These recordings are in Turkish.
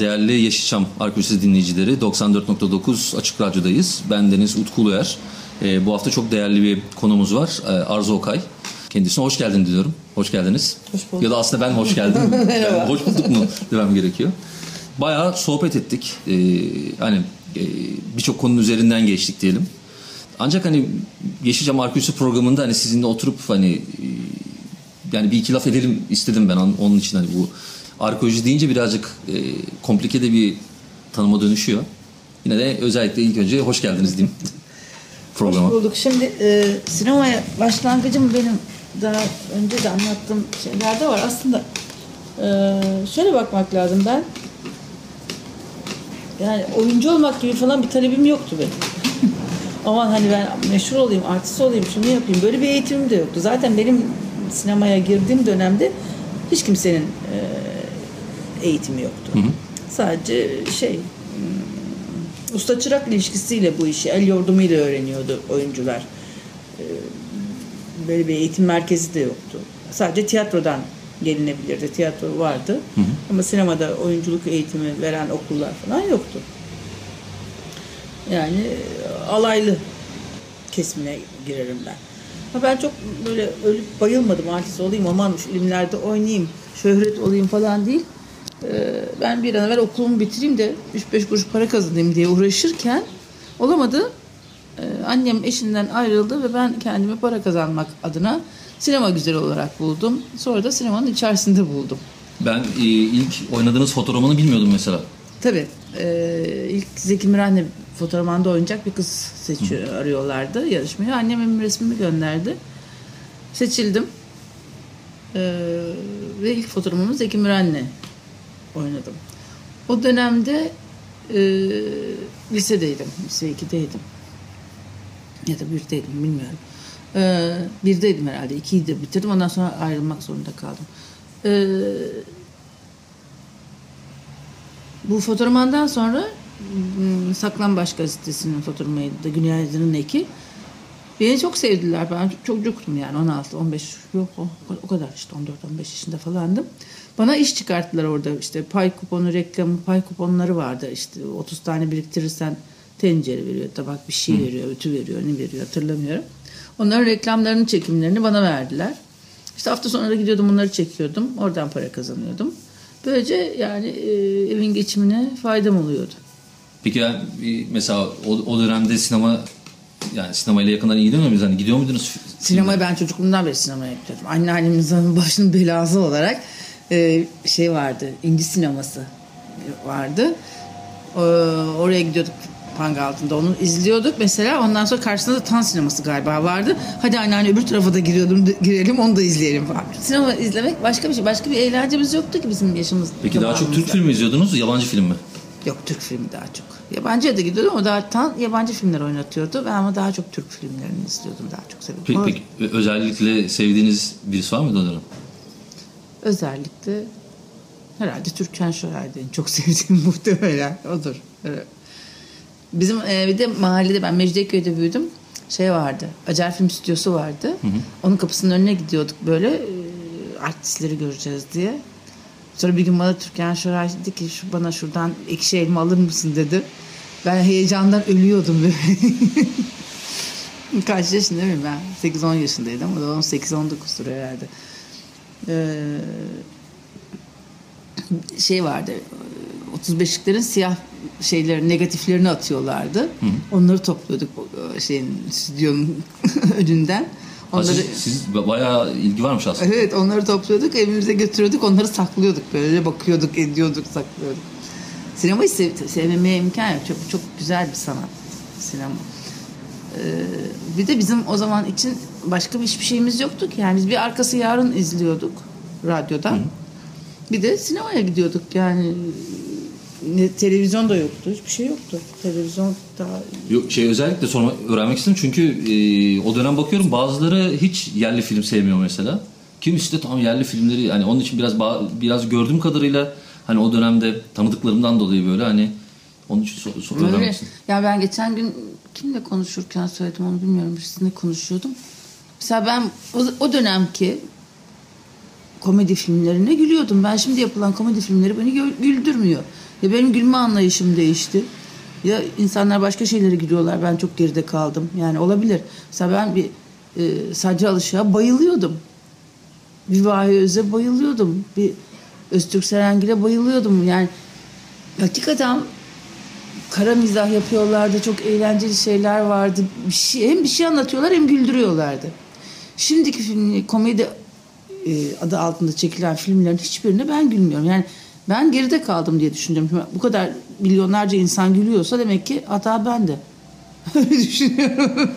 Değerli Yeşilçam Arkeolojisi dinleyicileri 94.9 Açık Radyo'dayız. Ben Deniz Utku Uluer. Ee, bu hafta çok değerli bir konumuz var. Ee, Arzu Okay. Kendisine hoş geldin diyorum. Hoş geldiniz. Hoş bulduk. Ya da aslında ben hoş geldim. Yani hoş bulduk mu demem gerekiyor. Bayağı sohbet ettik. Ee, hani e, birçok konunun üzerinden geçtik diyelim. Ancak hani Yeşilçam Arkeolojisi programında hani sizinle oturup hani e, yani bir iki laf edelim istedim ben onun için hani bu arkeoloji deyince birazcık e, komplike de bir tanıma dönüşüyor. Yine de özellikle ilk önce hoş geldiniz diyeyim programa. Hoş bulduk. Şimdi e, sinemaya başlangıcım benim daha önce de anlattığım şeylerde var. Aslında e, şöyle bakmak lazım ben. Yani oyuncu olmak gibi falan bir talebim yoktu benim. Aman hani ben meşhur olayım, artist olayım, şunu yapayım. Böyle bir eğitimim de yoktu. Zaten benim sinemaya girdiğim dönemde hiç kimsenin e, eğitimi yoktu. Sadece şey hmm, usta çırak ilişkisiyle bu işi el yordamıyla öğreniyordu oyuncular. Ee, Böyle bir eğitim merkezi de yoktu. Sadece tiyatrodan gelinebilirdi. Tiyatro vardı. Ama sinemada oyunculuk eğitimi veren okullar falan yoktu. Yani e, alaylı kesimine girerim ben. Ama ben çok böyle ölüp bayılmadım artist olayım aman filmlerde oynayayım, şöhret olayım falan değil. Ee, Ben bir an evvel okulumu bitireyim de 3-5 kuruş para kazanayım diye uğraşırken olamadı. Ee, Annem eşinden ayrıldı ve ben kendime para kazanmak adına sinema güzeli olarak buldum. Sonra da sinemanın içerisinde buldum. Ben e, ilk oynadığınız fotoğrafını bilmiyordum mesela. Tabii. e, ilk Zeki Müren'le fotoğrafmanda oynayacak bir kız seçiyor, arıyorlardı yarışmaya. Annem benim resmimi gönderdi. Seçildim. E, ve ilk fotoğrafımı Zeki Müren'le oynadım. O dönemde e, lisedeydim. Lise 2'deydim. Ya da 1'deydim bilmiyorum. E, birdeydim herhalde. 2'yi de bitirdim. Ondan sonra ayrılmak zorunda kaldım. E, bu fotoğrafmandan sonra Saklambaç gazetesinin fotoğrafıydı Günaydın'ın eki. Beni çok sevdiler. Ben çok çocuktum yani 16, 15 yok o, o kadar işte 14, 15 yaşında falandım. Bana iş çıkarttılar orada işte pay kuponu reklamı pay kuponları vardı işte 30 tane biriktirirsen tencere veriyor, tabak bir şey veriyor, ütü veriyor, ne veriyor hatırlamıyorum. Onların reklamlarının çekimlerini bana verdiler. İşte hafta sonları gidiyordum onları çekiyordum. Oradan para kazanıyordum. Böylece yani e, evin geçimine faydam oluyordu. Peki yani mesela o, o dönemde sinema yani sinemayla yakından ilgileniyor? Hani gidiyor muydunuz? Sinemaya ben çocukluğumdan beri sinemaya gidiyordum. Anneannemizin başının belası olarak e, şey vardı. İnci sineması vardı. E, oraya gidiyorduk panga altında onu izliyorduk mesela ondan sonra karşısında da tan sineması galiba vardı. Hadi anneanne öbür tarafa da giriyordum girelim onu da izleyelim falan. Sinema izlemek başka bir şey. Başka bir eğlencemiz yoktu ki bizim yaşımız. Peki daha çok Türk filmi izliyordunuz, yabancı film mi? Yok Türk filmi daha çok. Yabancıya da gidiyordum ama daha tan yabancı filmler oynatıyordu. Ben ama daha çok Türk filmlerini izliyordum. Daha çok seviyordum. Peki, Ama peki özellikle sevdiğiniz birisi var mıydı o dönem? Özellikle herhalde Türkan Şoray'dı en çok sevdiğim muhtemelen odur. Evet. Bizim e, bir de mahallede ben Mecidiyeköy'de büyüdüm. Şey vardı. Acar Film Stüdyosu vardı. Onun kapısının önüne gidiyorduk böyle e, artistleri göreceğiz diye. Sonra bir gün bana Türkan Şoray dedi ki şu bana şuradan ekşi elma alır mısın dedi. Ben heyecandan ölüyordum böyle. Kaç yaşındayım ben? 8-10 yaşındaydım. O da 18-19'dur herhalde. Ee, şey vardı. 35'liklerin siyah şeyleri negatiflerini atıyorlardı. Onları topluyorduk şeyin stüdyonun önünden. Onları Siz, siz bayağı ilgi varmış aslında. Evet onları topluyorduk evimize götürüyorduk onları saklıyorduk böyle bakıyorduk ediyorduk saklıyorduk. Sinemayı sev sevmemeye imkan yok çok çok güzel bir sanat sinema. Ee, bir de bizim o zaman için başka bir hiçbir şeyimiz yoktu ki yani biz bir arkası yarın izliyorduk. radyodan. Bir de sinemaya gidiyorduk yani ne, televizyon da yoktu hiçbir şey yoktu televizyon daha Yok, şey özellikle sorma, öğrenmek istedim çünkü e, o dönem bakıyorum bazıları hiç yerli film sevmiyor mesela. Kimisi de tam yerli filmleri yani onun için biraz biraz gördüğüm kadarıyla hani o dönemde tanıdıklarımdan dolayı böyle hani onun için so- so- öğrenmek Öyle. istedim. Ya ben geçen gün kimle konuşurken söyledim onu bilmiyorum. Birisiyle konuşuyordum. Mesela ben o, o dönemki komedi filmlerine gülüyordum. Ben şimdi yapılan komedi filmleri beni güldürmüyor. Ya benim gülme anlayışım değişti. Ya insanlar başka şeylere gülüyorlar. Ben çok geride kaldım. Yani olabilir. Mesela ben bir e, Sadri Alışık'a bayılıyordum. Bir Vahiy Öz'e bayılıyordum. Bir Öztürk Serengil'e bayılıyordum. Yani hakikaten kara mizah yapıyorlardı. Çok eğlenceli şeyler vardı. Bir şey, hem bir şey anlatıyorlar hem güldürüyorlardı. Şimdiki film, komedi e, adı altında çekilen filmlerin hiçbirine ben gülmüyorum. Yani ben geride kaldım diye düşünüyorum. Şimdi Bu kadar milyonlarca insan gülüyorsa demek ki hata bende. Öyle düşünüyorum.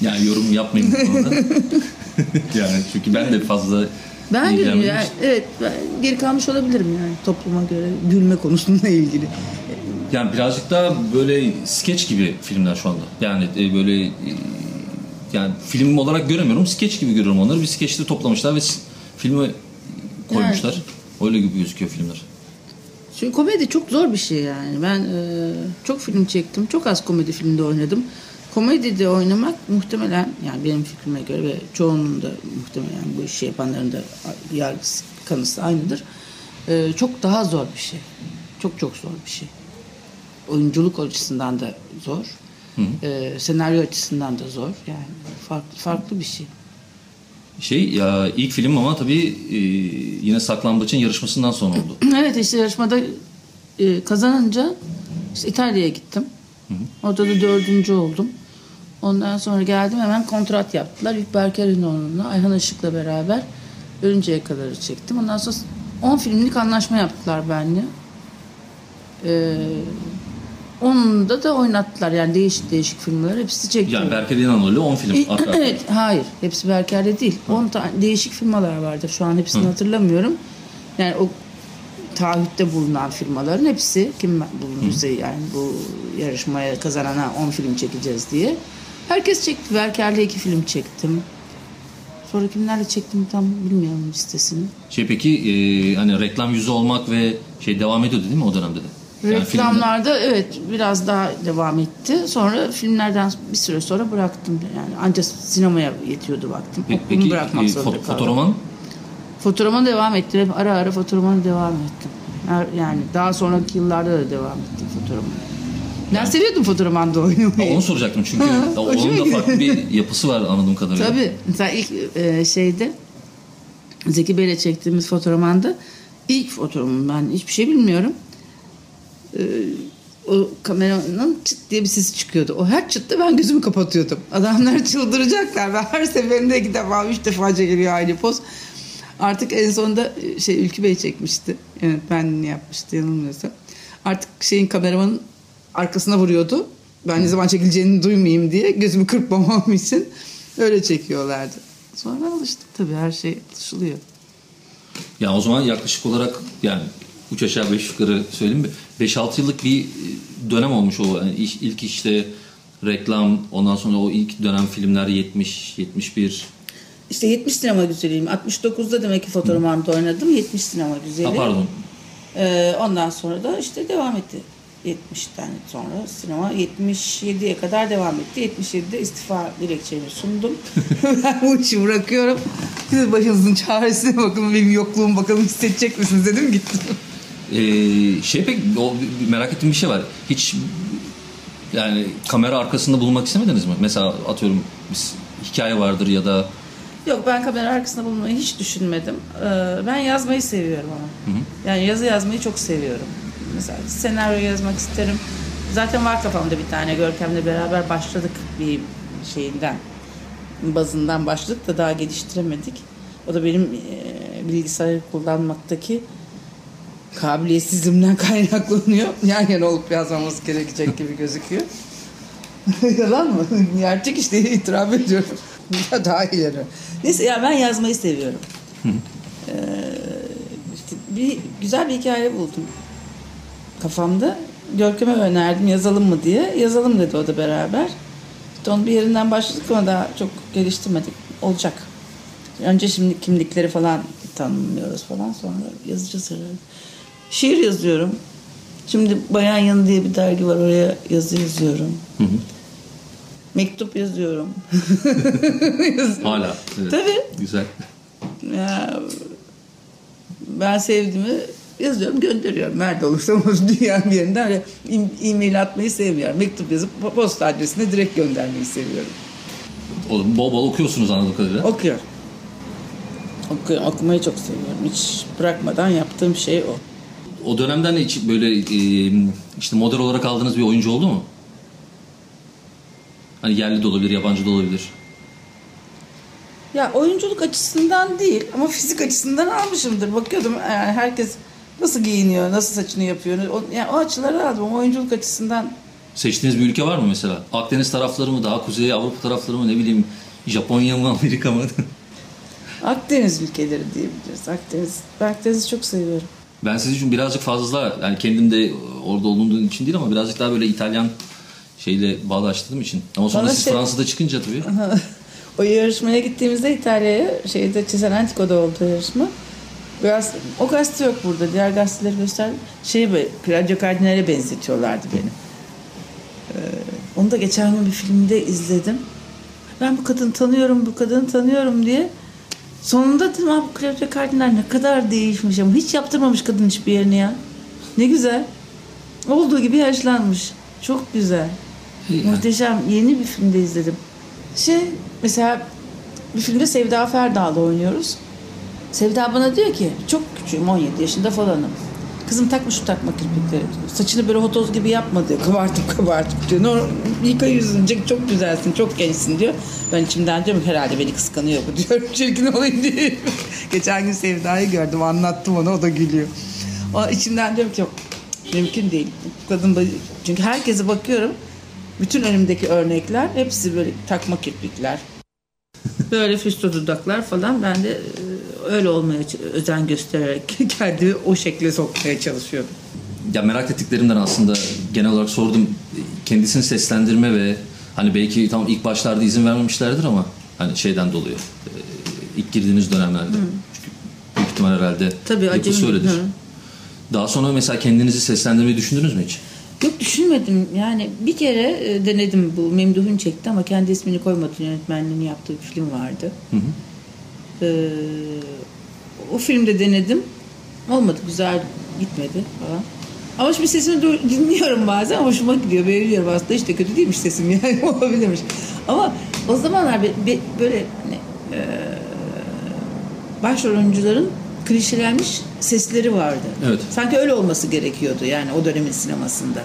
Yani yorum yapmayayım bu yani çünkü ben de fazla Ben gülmüyorum. Yani, evet ben geri kalmış olabilirim yani topluma göre gülme konusunda ilgili. Yani birazcık daha böyle skeç gibi filmler şu anda. Yani e, böyle e, yani film olarak göremiyorum. Skeç gibi görüyorum onları. Bir skeçte toplamışlar ve filmi koymuşlar. Öyle gibi gözüküyor filmler. Çünkü komedi çok zor bir şey yani. Ben e, çok film çektim. Çok az komedi filmde oynadım. Komedide oynamak muhtemelen yani benim fikrime göre ve çoğunun da muhtemelen bu işi yapanların da yargısı kanısı aynıdır. E, çok daha zor bir şey. Çok çok zor bir şey. Oyunculuk açısından da zor. E, senaryo açısından da zor. Yani farklı farklı bir şey. Şey ya ilk film ama tabii e, yine Saklambaç'ın yarışmasından sonra oldu. Evet işte yarışmada e, kazanınca işte İtalya'ya gittim. Orada da dördüncü oldum. Ondan sonra geldim hemen kontrat yaptılar. İlk Berker İnoğlu'na Ayhan Işık'la beraber Ölünceye kadar çektim. Ondan sonra 10 filmlik anlaşma yaptılar benimle. Ee, onun da oynattılar yani değişik değişik filmler hepsi çekti. Yani Berker İnanır'la 10 film. E, arka. Evet, hayır. Hepsi Berker'de değil. 10 tane değişik firmalar vardı. Şu an hepsini hatırlamıyorum. Yani o taahhütte bulunan firmaların hepsi kim bulunduysa yani bu yarışmaya kazanana 10 film çekeceğiz diye. Herkes çekti. Berker'le iki film çektim. Sonra kimlerle çektim tam bilmiyorum listesini. Şey peki e, hani reklam yüzü olmak ve şey devam ediyordu değil mi o dönemde de? Yani Reklamlarda evet biraz daha devam etti. Sonra filmlerden bir süre sonra bıraktım. Yani ancak sinemaya yetiyordu vaktim. Pe- Okulumu Peki bırakmak e, zorunda kaldım. fotoroman Fotoğrafıma devam ettim. Ara ara fotoğrafıma devam ettim. Yani daha sonraki yıllarda da devam ettim fotoğrafıma. Ben seviyordum fotoğrafımda oynamayı. onu soracaktım çünkü Hı, onun da farklı bir yapısı var anladığım kadarıyla. Tabii. Mesela ilk e, şeyde Zeki Bey'le çektiğimiz fotoğrafında ilk fotoğrafım ben hiçbir şey bilmiyorum. E, o kameranın çıt diye bir sesi çıkıyordu. O her çıtta ben gözümü kapatıyordum. Adamlar çıldıracaklar. Ben her seferinde iki defa, üç defa çekiliyor aynı poz. Artık en sonunda e, şey Ülkü Bey çekmişti. Yönetmenliğini yapmıştı yanılmıyorsam. Artık şeyin kameramanın arkasına vuruyordu. Ben ne zaman çekileceğini duymayayım diye gözümü kırpmamam için öyle çekiyorlardı. Sonra alıştık tabii her şey alışılıyor. Yani o zaman yaklaşık olarak yani üç aşağı beş yukarı söyleyeyim mi? 5-6 yıllık bir dönem olmuş o. Yani iş- ilk işte reklam ondan sonra o ilk dönem filmler 70 71 İşte 70 sinema güzeliyim. 69'da demek ki fotoğrafımda oynadım. 70 sinema güzeli. ha, pardon Ee, ondan sonra da işte devam etti. 70'ten sonra sinema 77'ye kadar devam etti. 77'de istifa dilekçemi sundum. ben bu işi bırakıyorum. Siz başınızın çaresine bakın benim yokluğum bakalım hissedecek misiniz dedim gittim. Ee, şey pek o, merak ettiğim bir şey var. Hiç yani kamera arkasında bulunmak istemediniz mi? Mesela atıyorum bir hikaye vardır ya da Yok ben kamera arkasında bulunmayı hiç düşünmedim. Ee, ben yazmayı seviyorum ama. Yani yazı yazmayı çok seviyorum. Mesela senaryo yazmak isterim. Zaten var kafamda bir tane Görkem'le beraber başladık bir şeyinden. Bazından başladık da daha geliştiremedik. O da benim e, bilgisayarı kullanmaktaki kabiliyetsizliğimden kaynaklanıyor. Yan yana olup yazmamız gerekecek gibi gözüküyor. Yalan mı? Gerçek işte itiraf ediyorum. Ya daha ileri. Neyse ya ben yazmayı seviyorum. Ee, işte bir güzel bir hikaye buldum kafamda. Görkem'e önerdim yazalım mı diye. Yazalım dedi o da beraber. İşte onu bir yerinden başladık ama daha çok geliştirmedik. Olacak. Önce şimdi kimlikleri falan tanımlıyoruz falan sonra yazacağız herhalde. Şiir yazıyorum. Şimdi Bayan Yanı diye bir dergi var oraya yazı yazıyorum. Mektup yazıyorum. Hala. Evet. Tabii. Güzel. Ya, ben sevdiğimi yazıyorum gönderiyorum. Nerede olursa olsun dünyanın bir yerinde öyle e-mail atmayı sevmiyorum. Mektup yazıp po- posta adresine direkt göndermeyi seviyorum. Oğlum bol bol okuyorsunuz anladığım kadarıyla. Okuyorum. Okuyorum. Okumayı çok seviyorum. Hiç bırakmadan yaptığım şey o. O dönemden hiç böyle e, işte model olarak aldığınız bir oyuncu oldu mu? Hani yerli de olabilir, yabancı da olabilir. Ya oyunculuk açısından değil ama fizik açısından almışımdır. Bakıyordum yani herkes nasıl giyiniyor, nasıl saçını yapıyor. O, yani o açıları aldım ama oyunculuk açısından Seçtiğiniz bir ülke var mı mesela? Akdeniz tarafları mı, daha Kuzey Avrupa tarafları mı, ne bileyim Japonya mı, Amerika mı? Akdeniz ülkeleri diyebiliriz. Akdeniz. Ben Akdeniz'i çok seviyorum. Ben sizi için birazcık fazla, yani kendim de orada olduğum için değil ama birazcık daha böyle İtalyan şeyle bağdaştırdığım için. Ama sonra Bana siz şey- Fransa'da çıkınca tabii. o yarışmaya gittiğimizde İtalya'ya şeyde Cesenatico'da oldu yarışma. Biraz, o gazete yok burada. Diğer gazeteleri göster. Şey böyle Claudio Cardinal'e benzetiyorlardı beni. Ee, onu da geçen gün bir filmde izledim. Ben bu kadını tanıyorum, bu kadını tanıyorum diye. Sonunda dedim abi bu Claudio Cardinal ne kadar değişmiş ama hiç yaptırmamış kadın hiçbir yerini ya. Ne güzel. Olduğu gibi yaşlanmış. Çok güzel. Yani. Muhteşem. Yeni bir filmde izledim. Şey mesela bir filmde Sevda Ferdağ'la oynuyoruz. Sevda bana diyor ki çok küçüğüm 17 yaşında falanım. Kızım takma şu takma kirpikleri diyor. Saçını böyle hotoz gibi yapma diyor. Kabartıp kabartıp diyor. Nor yıka yüzünü çok- güzelsin çok gençsin diyor. Ben içimden diyorum herhalde beni kıskanıyor bu diyorum. Çirkin olayım diye. Geçen gün Sevda'yı gördüm anlattım ona o da gülüyor. O içimden diyorum ki yok mümkün değil. Kadın böyle- çünkü herkese bakıyorum. Bütün önümdeki örnekler hepsi böyle takma kirpikler. Böyle füstü dudaklar falan. Ben de e, öyle olmaya özen göstererek kendimi o şekle sokmaya çalışıyordum. Ya merak ettiklerimden aslında genel olarak sordum. Kendisini seslendirme ve hani belki tam ilk başlarda izin vermemişlerdir ama hani şeyden dolayı. e, ilk girdiğiniz dönemlerde. Çünkü büyük ihtimal herhalde Tabii, yapısı öyledir. hı. Daha sonra mesela kendinizi seslendirmeyi düşündünüz mü hiç? Yok düşünmedim. Yani bir kere e, denedim bu Memduh'un çekti ama kendi ismini koymadı. Yönetmenliğini yaptığı bir film vardı. Ee, o filmde denedim. Olmadı. Güzel gitmedi falan. Ama şimdi sesimi dinliyorum bazen. Hoşuma gidiyor. Beğeniyorum aslında. De kötü değilmiş sesim yani. Olabilirmiş. Ama o zamanlar be- be- böyle hani, e, başrol oyuncuların klişelenmiş sesleri vardı. Evet. Sanki öyle olması gerekiyordu yani o dönemin sinemasında.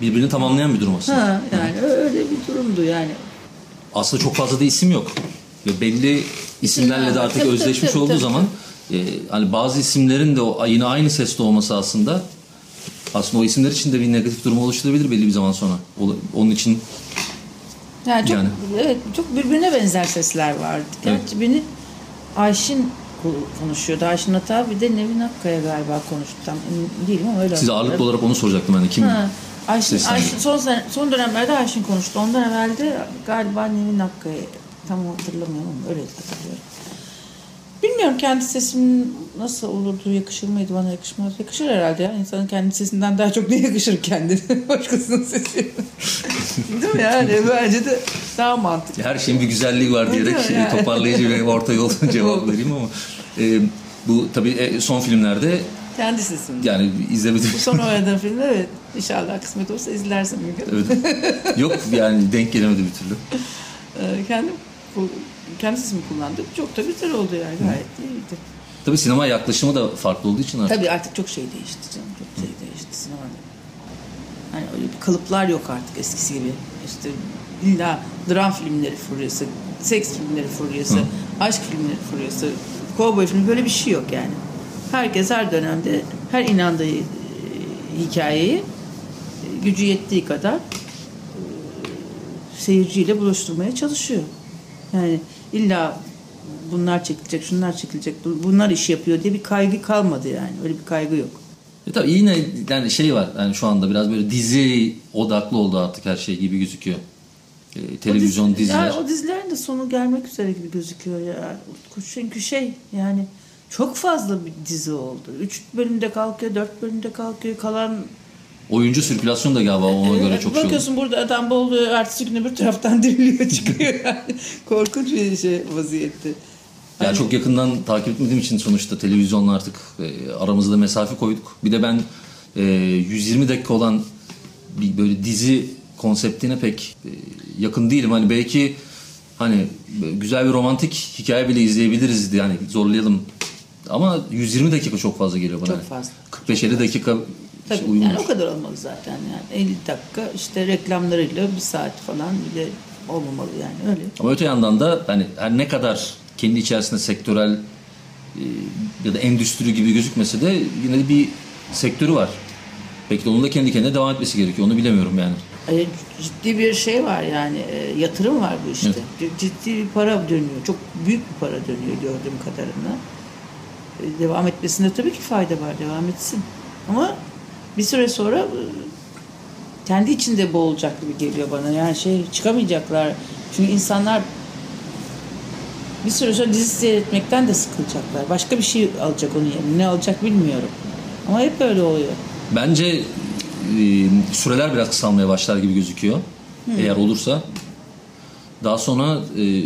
Birbirini tamamlayan bir durum aslında. Ha yani öyle bir durumdu yani. Aslında çok fazla da isim yok. Belli isimlerle de artık özleşmiş olduğu zaman e, hani bazı isimlerin de o yine aynı seste olması aslında aslında o isimler için de bir negatif durum oluşturabilir belli bir zaman sonra. Onun için Yani çok, Yani. evet, çok birbirine benzer sesler vardı. Gerçi beni Ayşin ko- konuşuyordu. Ayşin Ata bir de Nevin Akkaya galiba konuştu. Tam emin değilim ama öyle size ağırlıklı olarak onu soracaktım ben de. Kim? Ha, Ayşin. Ayşin son, son dönemlerde Ayşin konuştu. Ondan evvel de galiba Nevin Akkaya tam hatırlamıyorum ama öyle hatırlıyorum. Bilmiyorum kendi sesim nasıl olurdu, yakışır mıydı bana yakışmaz. Yakışır herhalde ya. İnsanın kendi sesinden daha çok ne yakışır kendine başkasının sesi. Değil mi yani? Bence de daha mantıklı. Her şeyin bir güzelliği var diyerek yani? toparlayıcı ve orta yol cevap vereyim ama e, bu tabii e, son filmlerde Kendi sesim. yani izlemedim. Bu son oynadığım filmde evet. İnşallah kısmet olursa izlersin bir gün. Evet. Yok yani denk gelemedi bir türlü. Ee, kendim bu, kendi sesimi kullandım. Çok da güzel oldu yani. Gayet iyiydi. Tabii sinema yaklaşımı da farklı olduğu için artık. Tabii artık çok şey değişti canım. Çok şey değişti sinemada. Hani öyle bir kalıplar yok artık eskisi gibi. İşte illa dram filmleri furyası, seks filmleri furyası, Hı. aşk filmleri furyası, kovboy filmi böyle bir şey yok yani. Herkes her dönemde her inandığı e, hikayeyi e, gücü yettiği kadar e, seyirciyle buluşturmaya çalışıyor. Yani illa bunlar çekilecek, şunlar çekilecek, bunlar iş yapıyor diye bir kaygı kalmadı yani. Öyle bir kaygı yok. E tabii yine yani şey var yani şu anda biraz böyle dizi odaklı oldu artık her şey gibi gözüküyor. E, televizyon o dizi, diziler. Yani o dizilerin de sonu gelmek üzere gibi gözüküyor ya. Çünkü şey yani çok fazla bir dizi oldu. Üç bölümde kalkıyor, dört bölümde kalkıyor. Kalan Oyuncu sirkülasyonu da galiba ona göre çok şey. Bakıyorsun burada adam boğuluyor, ertesi gün öbür taraftan diriliyor çıkıyor yani. Korkunç bir şey vaziyette. Yani çok yakından takip etmediğim için sonuçta televizyonla artık e, aramızda mesafe koyduk. Bir de ben e, 120 dakika olan bir böyle dizi konseptine pek e, yakın değilim. Hani belki hani güzel bir romantik hikaye bile izleyebiliriz yani zorlayalım. Ama 120 dakika çok fazla geliyor bana. Çok fazla. 45-50 dakika Tabii uygun. yani o kadar olmalı zaten yani 50 dakika işte reklamlarıyla bir saat falan bile olmamalı yani öyle. Ama öte yandan da hani her ne kadar kendi içerisinde sektörel e, ya da endüstri gibi gözükmese de yine de bir sektörü var. Belki de onun da kendi kendine devam etmesi gerekiyor. Onu bilemiyorum yani. E, ciddi bir şey var yani e, yatırım var bu işte. Ciddi bir para dönüyor. Çok büyük bir para dönüyor gördüğüm kadarıyla. Devam etmesinde tabii ki fayda var. Devam etsin. Ama bir süre sonra e, kendi içinde boğulacak gibi geliyor bana. Yani şey çıkamayacaklar. Çünkü insanlar bir süre sonra dizi seyretmekten de sıkılacaklar. Başka bir şey alacak onun yerine. Ne alacak bilmiyorum. Ama hep öyle oluyor. Bence e, süreler biraz kısalmaya başlar gibi gözüküyor. Eğer olursa. Daha sonra e,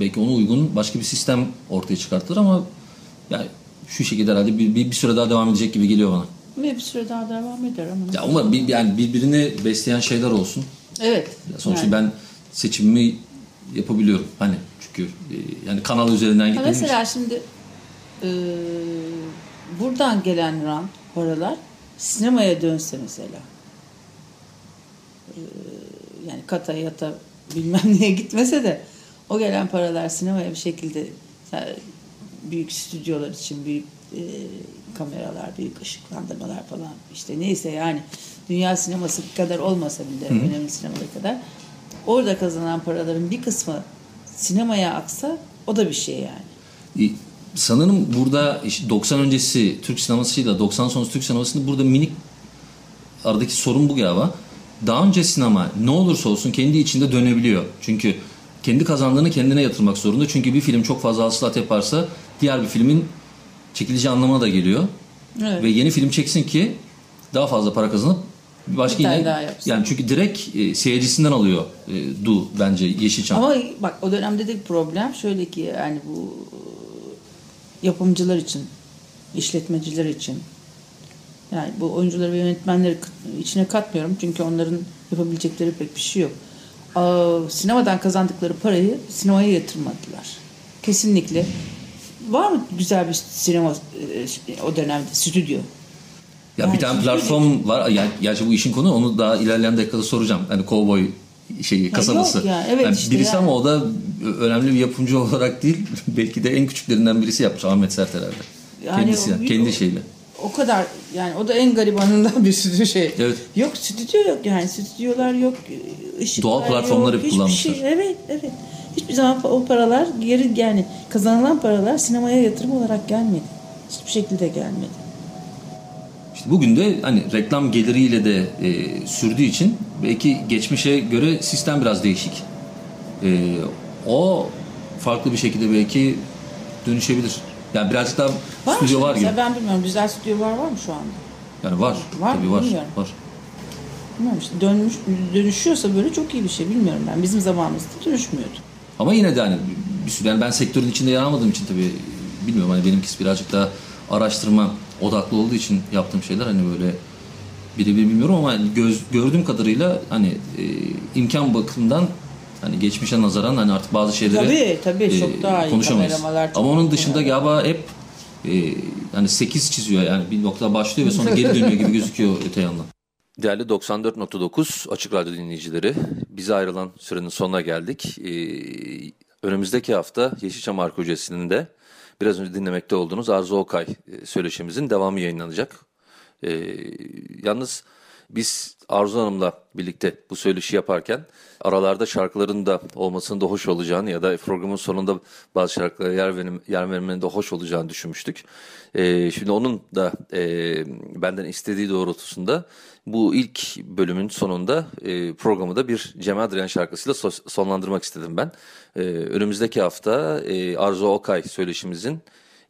belki ona uygun başka bir sistem ortaya çıkartır ama yani şu şekilde herhalde bir, bir, bir süre daha devam edecek gibi geliyor bana. Ve bir süre daha devam eder ama. Ya umarım bir, yani birbirini besleyen şeyler olsun. Evet. Ya sonuçta Yani. ben seçimimi yapabiliyorum. Hani çünkü e, yani kanal üzerinden için. mesela şimdi e, buradan gelen rant paralar sinemaya dönse mesela e, yani kata yata bilmem neye gitmese de o gelen paralar sinemaya bir şekilde büyük stüdyolar için büyük e, kameralar, büyük ışıklandırmalar falan işte neyse yani dünya sineması kadar olmasa bile önemli sinemalar kadar orada kazanan paraların bir kısmı sinemaya aksa o da bir şey yani. Sanırım burada işte 90 öncesi Türk sinemasıyla 90 sonrası Türk sinemasında burada minik aradaki sorun bu galiba. Daha önce sinema ne olursa olsun kendi içinde dönebiliyor. Çünkü kendi kazandığını kendine yatırmak zorunda. Çünkü bir film çok fazla hasılat yaparsa diğer bir filmin çekileceği anlamına da geliyor. Evet. Ve yeni film çeksin ki daha fazla para kazanıp başka Bir yine yani çünkü direkt e, seyircisinden alıyor e, Du bence Yeşilçam. Ama bak o dönemde de problem şöyle ki yani bu e, yapımcılar için, işletmeciler için yani bu oyuncuları ve yönetmenleri içine katmıyorum çünkü onların yapabilecekleri pek bir şey yok. Aa, sinemadan kazandıkları parayı sinemaya yatırmadılar. Kesinlikle. Var mı güzel bir sinema e, o dönemde stüdyo? Ya bir tane platform var. Yani, gerçi bu işin konu onu daha ilerleyen dakikada soracağım. Hani kovboy şeyi kasabası. yok yani, evet işte birisi yani. ama o da önemli bir yapımcı olarak değil. Belki de en küçüklerinden birisi yapmış Ahmet Sert herhalde. Yani Kendisi, o- kendi şeyle. O kadar yani o da en garibanından bir stüdyo şey. Evet. Yok stüdyo yok yani stüdyolar yok. Doğal platformları yok, hep kullanmışlar. Şey. Evet evet. Hiçbir zaman o paralar geri yani kazanılan paralar sinemaya yatırım olarak gelmedi. Hiçbir şekilde gelmedi. İşte bugün de hani reklam geliriyle de e, sürdüğü için belki geçmişe göre sistem biraz değişik. E, o farklı bir şekilde belki dönüşebilir. Yani birazcık daha Var stüdyo var gibi. Ben bilmiyorum güzel stüdyolar var mı şu anda? Yani var. Var mı? Tabii var. Bilmiyorum. Var. Bilmiyorum işte dönmüş, dönüşüyorsa böyle çok iyi bir şey bilmiyorum ben. Bizim zamanımızda dönüşmüyordu. Ama yine de hani bir sürü yani ben sektörün içinde yer almadığım için tabii bilmiyorum hani benimkisi birazcık daha araştırma odaklı olduğu için yaptığım şeyler hani böyle birebir bilmiyorum ama göz, gördüğüm kadarıyla hani e, imkan bakımından hani geçmişe nazaran hani artık bazı şeyleri Tabii, tabii, çok daha iyi. konuşamayız. Çok Ama onun dışında galiba hep e, hani 8 çiziyor yani bir nokta başlıyor ve sonra geri dönüyor gibi gözüküyor öte yandan. Değerli 94.9 Açık Radyo dinleyicileri, bize ayrılan sürenin sonuna geldik. Ee, önümüzdeki hafta Yeşilçam Arkeolojisi'nin de biraz önce dinlemekte olduğunuz Arzu Okay e, söyleşimizin devamı yayınlanacak. Ee, yalnız Biz Arzu Hanım'la birlikte bu söyleşi yaparken aralarda şarkıların da olmasının da hoş olacağını ya da programın sonunda bazı şarkılara yer, verim, yer vermenin de hoş olacağını düşünmüştük. Ee, şimdi onun da e, benden istediği doğrultusunda bu ilk bölümün sonunda e, programı da bir Cem Adrian şarkısıyla so sonlandırmak istedim ben. E, önümüzdeki hafta e, Arzu Okay söyleşimizin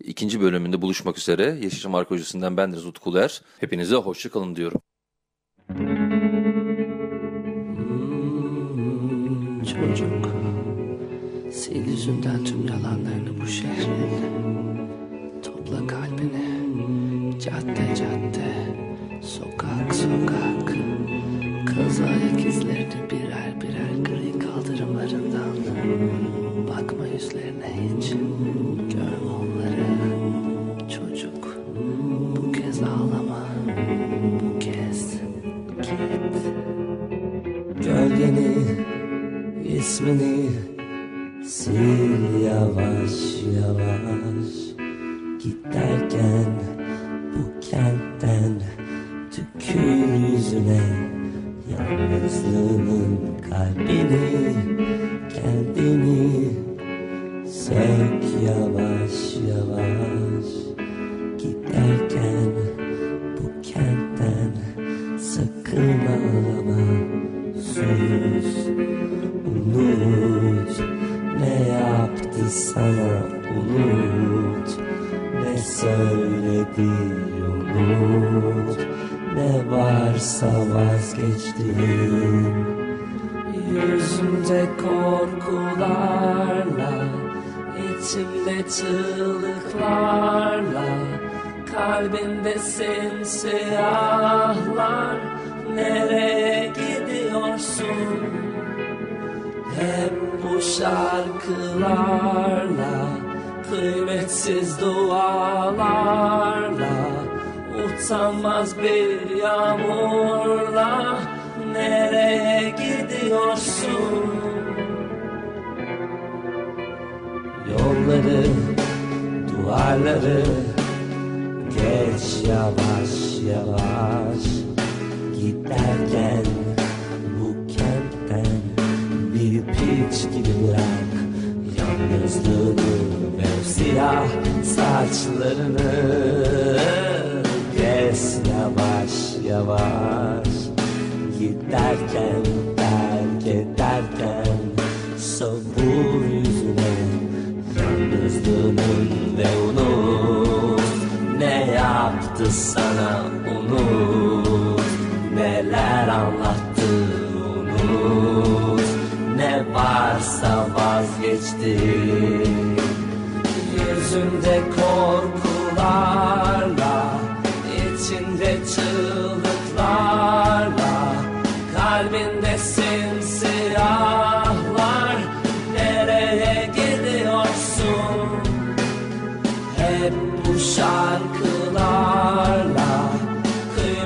ikinci bölümünde buluşmak üzere. Yeşilçam Arkeolojisi'nden ben Deniz Utkuler. Hepinize hoşçakalın diyorum. Çocuk Sil yüzünden tüm yalanlarını bu şehrin Topla kalbini Cadde cadde Sokak sokak Kaz ayak izlerini birer birer Yüzümde korkularla içimde çığlıklarla Kalbinde simsiyahlar Nereye gidiyorsun? Hep bu şarkılarla Kıymetsiz dualarla Utanmaz bir yağmurla Nereye gidiyorsun? Yolları, duvarları Geç yavaş yavaş. Giderken bu kentten Bir piç gibi bırak Yalnızlığını ve siyah saçlarını. Kes yavaş yavaş Giderken terk ederken Savur yüzüne Yalnızlığının ve unut Ne yaptı sana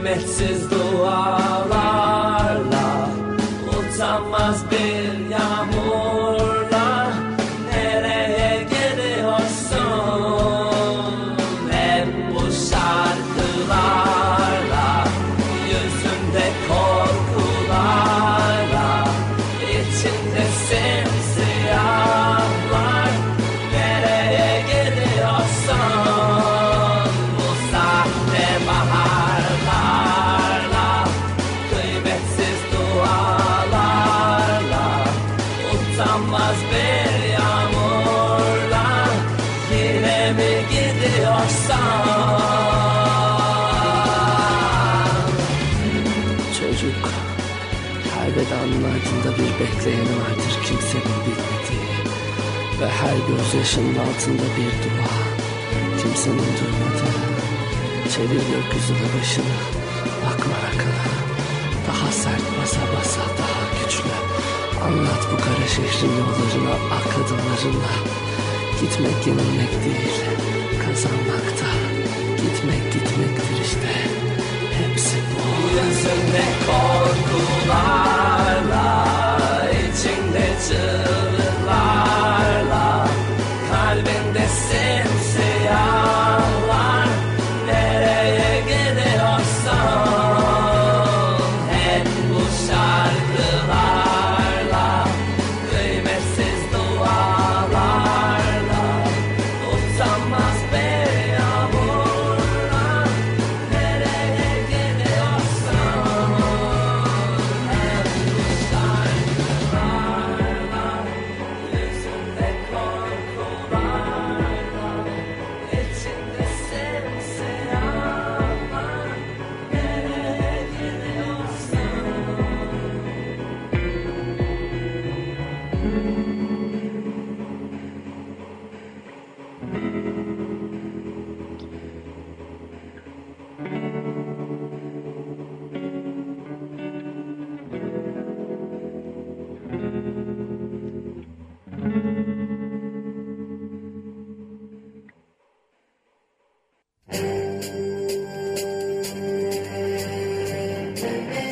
Kıymetsiz dualarla ardında bir bekleyen vardır kimsenin bilmediği. Ve her gözyaşının altında bir dua. Kimsenin duymadığı Çevir gökyüzüne başını Bakma arkana. Daha sert basa basa daha güçlü. Anlat bu kara şehrin yollarına Ak adımlarınla Gitmek yenilmek değil Kazanmakta. Gitmek gitmektir işte. Hepsi bu. Yüzünde korkularla içinde